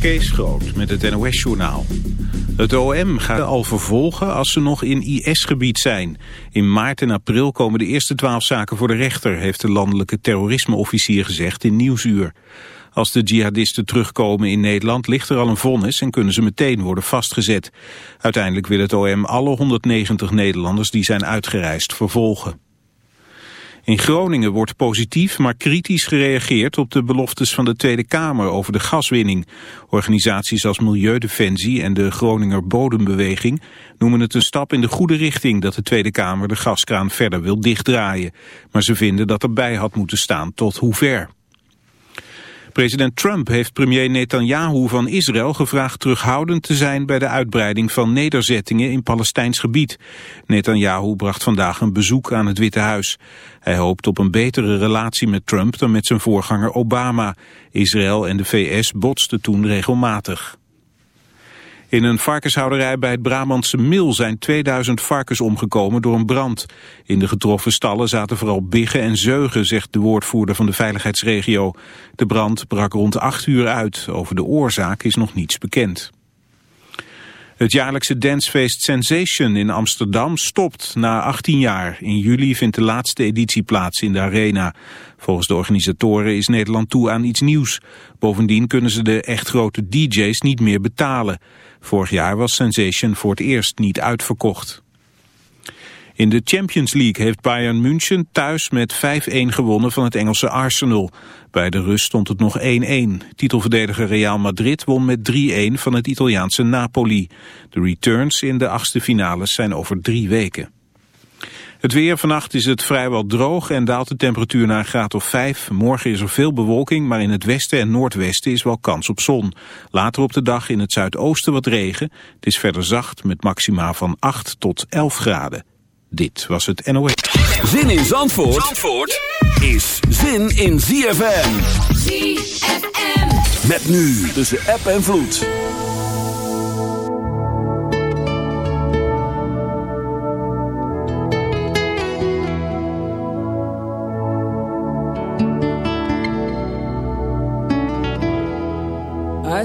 Kees Groot met het NOS-journaal. Het OM gaat al vervolgen als ze nog in IS-gebied zijn. In maart en april komen de eerste twaalf zaken voor de rechter... heeft de landelijke terrorismeofficier gezegd in Nieuwsuur. Als de jihadisten terugkomen in Nederland ligt er al een vonnis... en kunnen ze meteen worden vastgezet. Uiteindelijk wil het OM alle 190 Nederlanders die zijn uitgereisd vervolgen. In Groningen wordt positief, maar kritisch gereageerd op de beloftes van de Tweede Kamer over de gaswinning. Organisaties als Milieudefensie en de Groninger Bodembeweging noemen het een stap in de goede richting dat de Tweede Kamer de gaskraan verder wil dichtdraaien. Maar ze vinden dat erbij had moeten staan tot hoe ver. President Trump heeft premier Netanyahu van Israël gevraagd terughoudend te zijn bij de uitbreiding van nederzettingen in Palestijns gebied. Netanyahu bracht vandaag een bezoek aan het Witte Huis. Hij hoopt op een betere relatie met Trump dan met zijn voorganger Obama. Israël en de VS botsten toen regelmatig. In een varkenshouderij bij het Brabantse Mil zijn 2000 varkens omgekomen door een brand. In de getroffen stallen zaten vooral biggen en zeugen, zegt de woordvoerder van de veiligheidsregio. De brand brak rond 8 uur uit. Over de oorzaak is nog niets bekend. Het jaarlijkse dancefeest Sensation in Amsterdam stopt na 18 jaar. In juli vindt de laatste editie plaats in de arena. Volgens de organisatoren is Nederland toe aan iets nieuws. Bovendien kunnen ze de echt grote DJ's niet meer betalen. Vorig jaar was Sensation voor het eerst niet uitverkocht. In de Champions League heeft Bayern München thuis met 5-1 gewonnen van het Engelse Arsenal. Bij de rust stond het nog 1-1. Titelverdediger Real Madrid won met 3-1 van het Italiaanse Napoli. De returns in de achtste finales zijn over drie weken. Het weer vannacht is het vrijwel droog en daalt de temperatuur naar een graad of 5. Morgen is er veel bewolking, maar in het westen en noordwesten is wel kans op zon. Later op de dag in het zuidoosten wat regen. Het is verder zacht met maxima van 8 tot 11 graden. Dit was het NOS. Zin in Zandvoort, Zandvoort is zin in ZFM. ZFM. Met nu tussen app en vloed.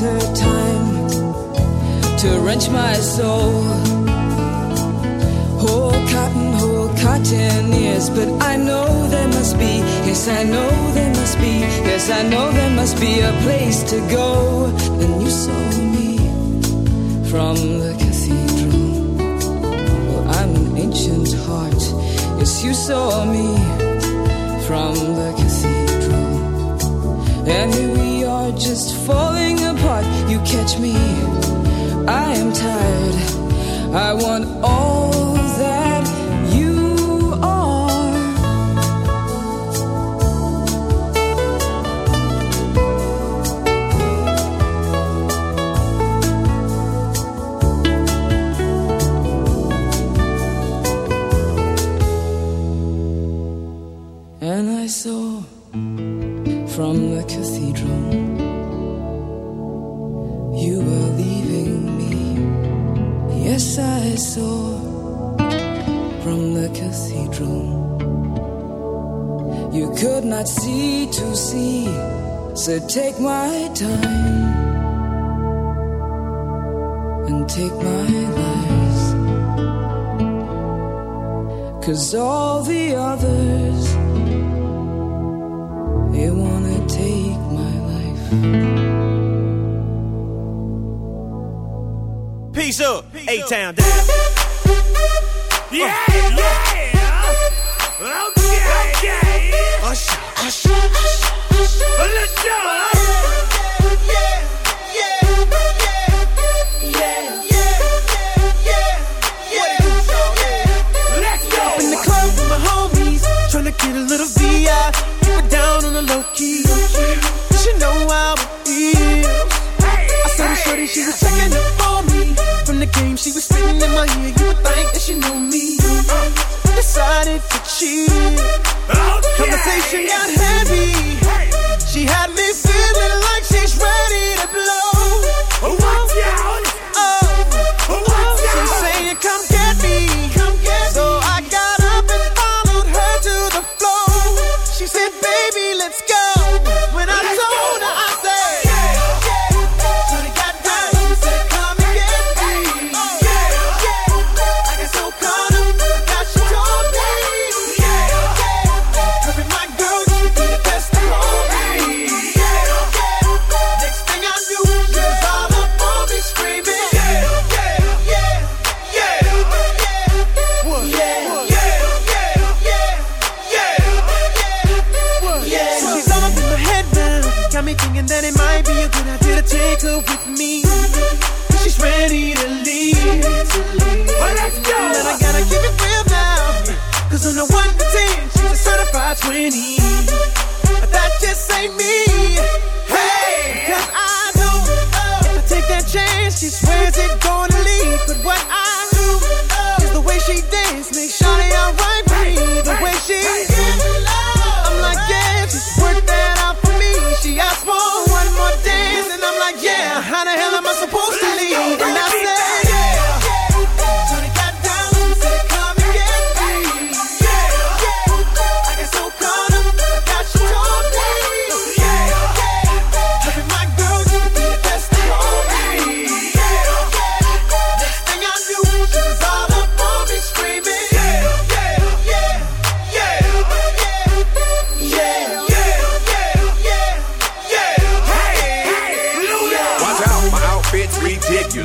winter time to wrench my soul whole cotton, whole cotton, yes. But I know there must be, yes, I know there must be, yes, I know there must be a place to go. Then you saw me from the cathedral. Well, I'm an ancient heart, yes, you saw me from the cathedral. And here we are just falling apart. You catch me, I am tired. I want all take my time and take my lies. Cause all the others, they wanna take my life. Peace up, A-Town down. Decided to cheat. Conversation got heavy. She had me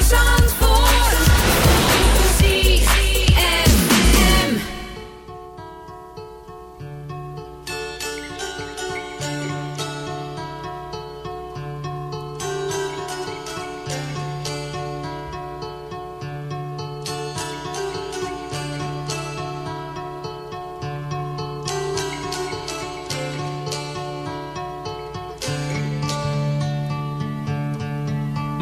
Zandvoort.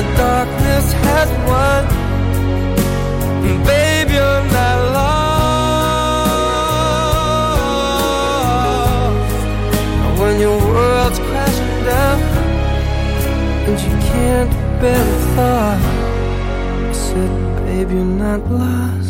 the darkness has won. And babe, you're not lost. When your world's crashing down and you can't bear the thought. I said, babe, you're not lost.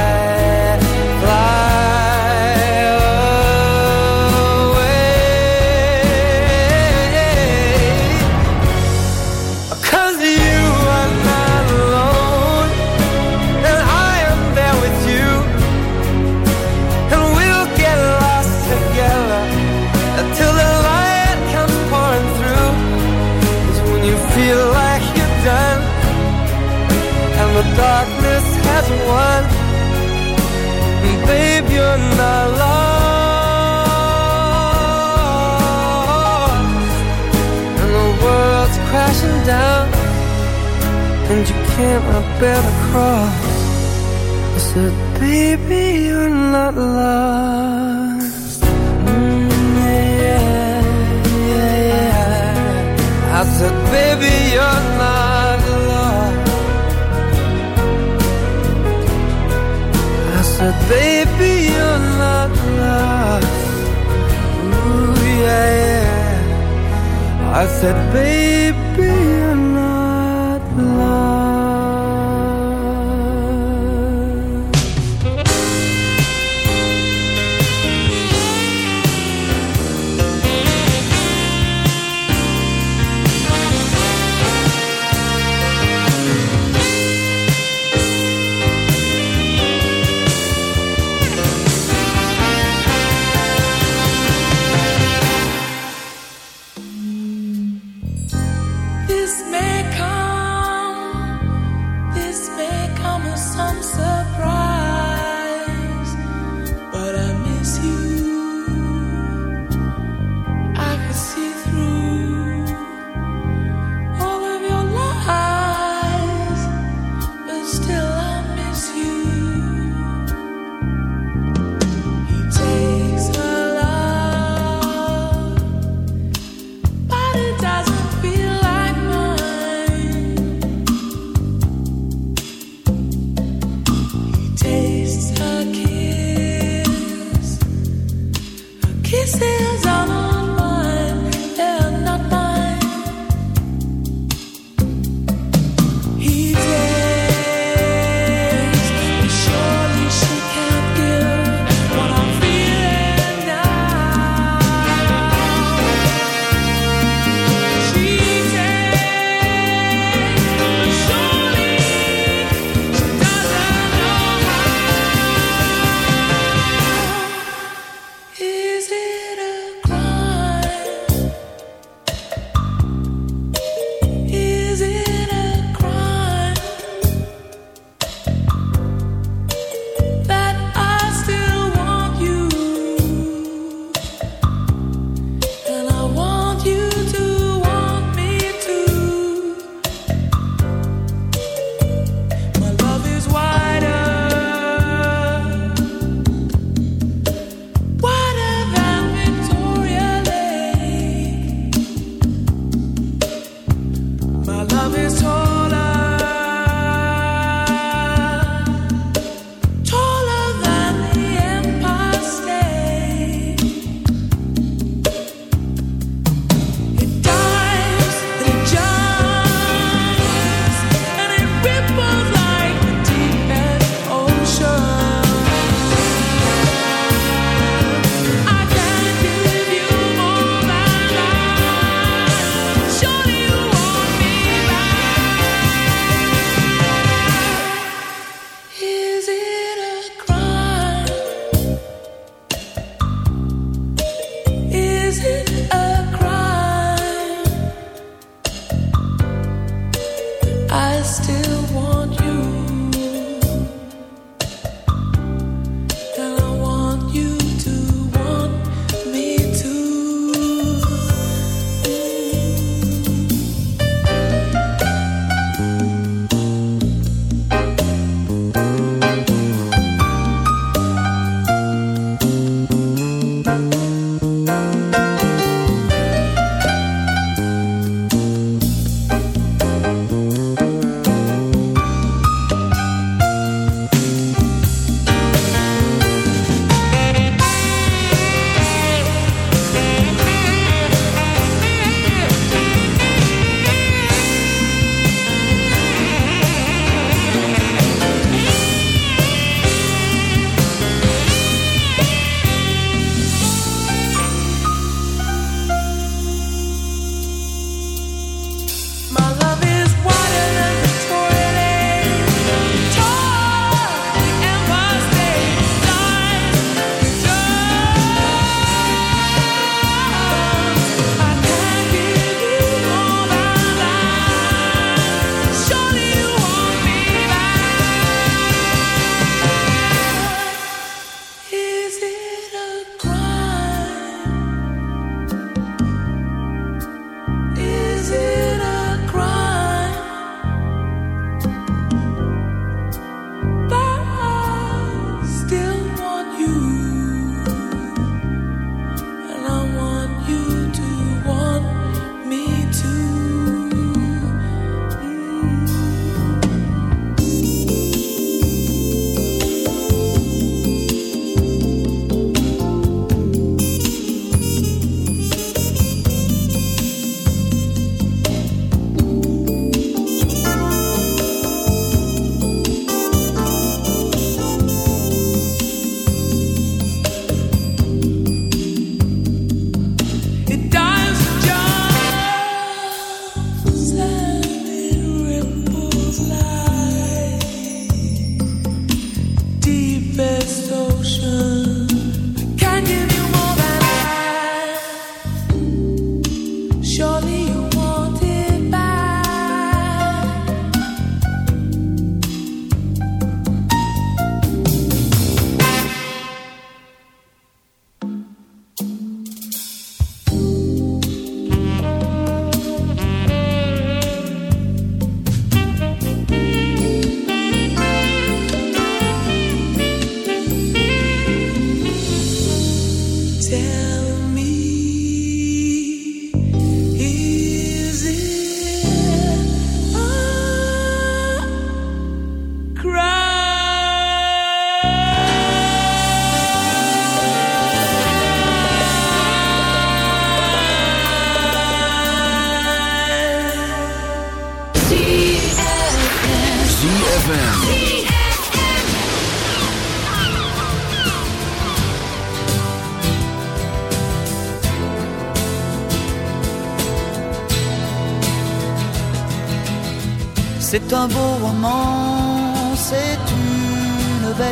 down, and you cannot bear the cross. I said, baby, you're not lost. Mm, yeah, yeah, yeah. I said, baby, you're not lost. I said, baby, you're not lost. Ooh, yeah, yeah. I said, baby,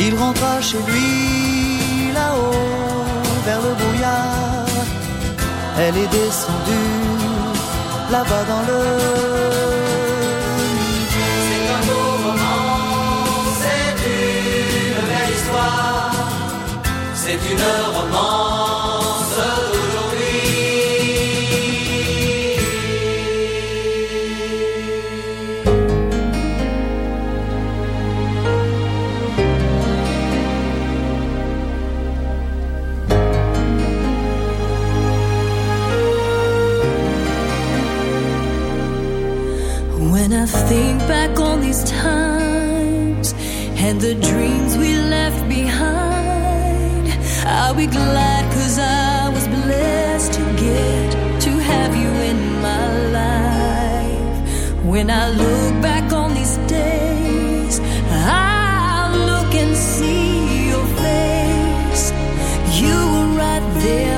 Il rentra chez lui là-haut vers le brouillard. Elle est descendue là-bas dans le. C'est un roman, c'est une belle histoire. C'est une romance these times and the dreams we left behind, I'll be glad cause I was blessed to get to have you in my life. When I look back on these days, I look and see your face. You were right there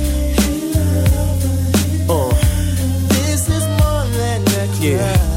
Yeah.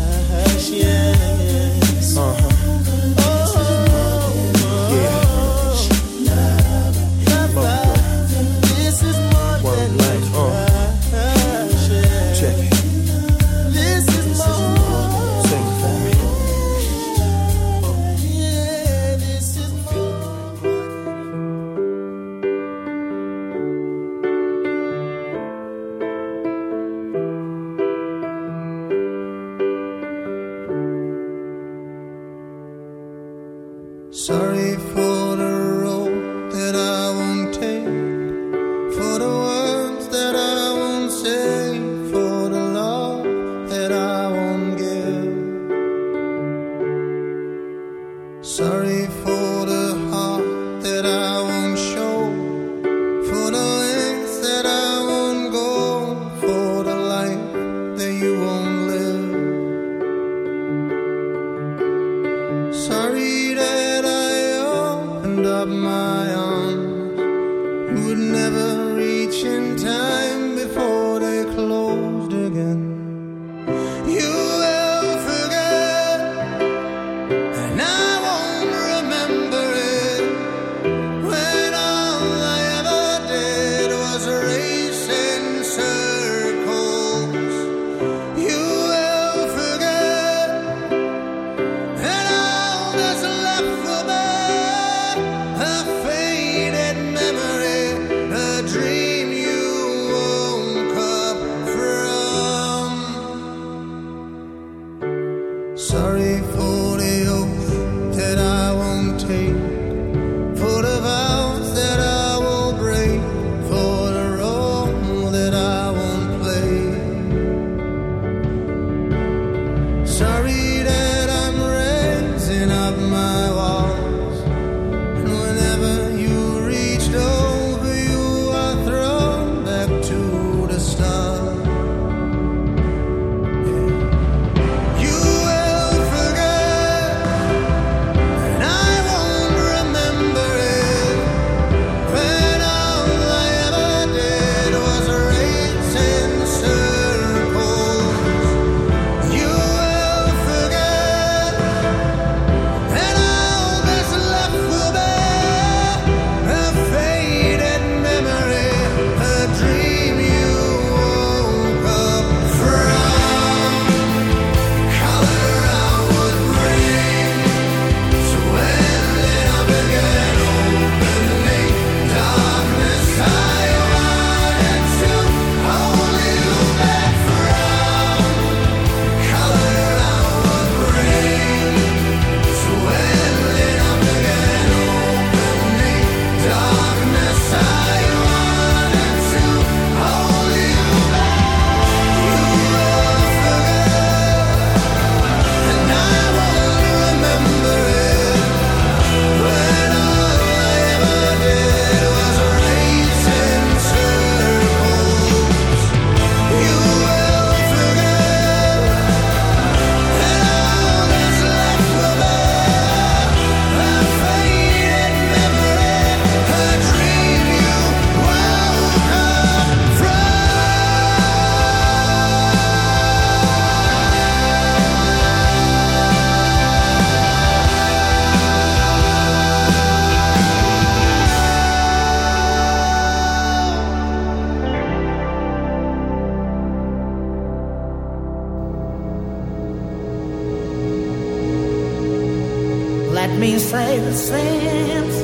Say the since,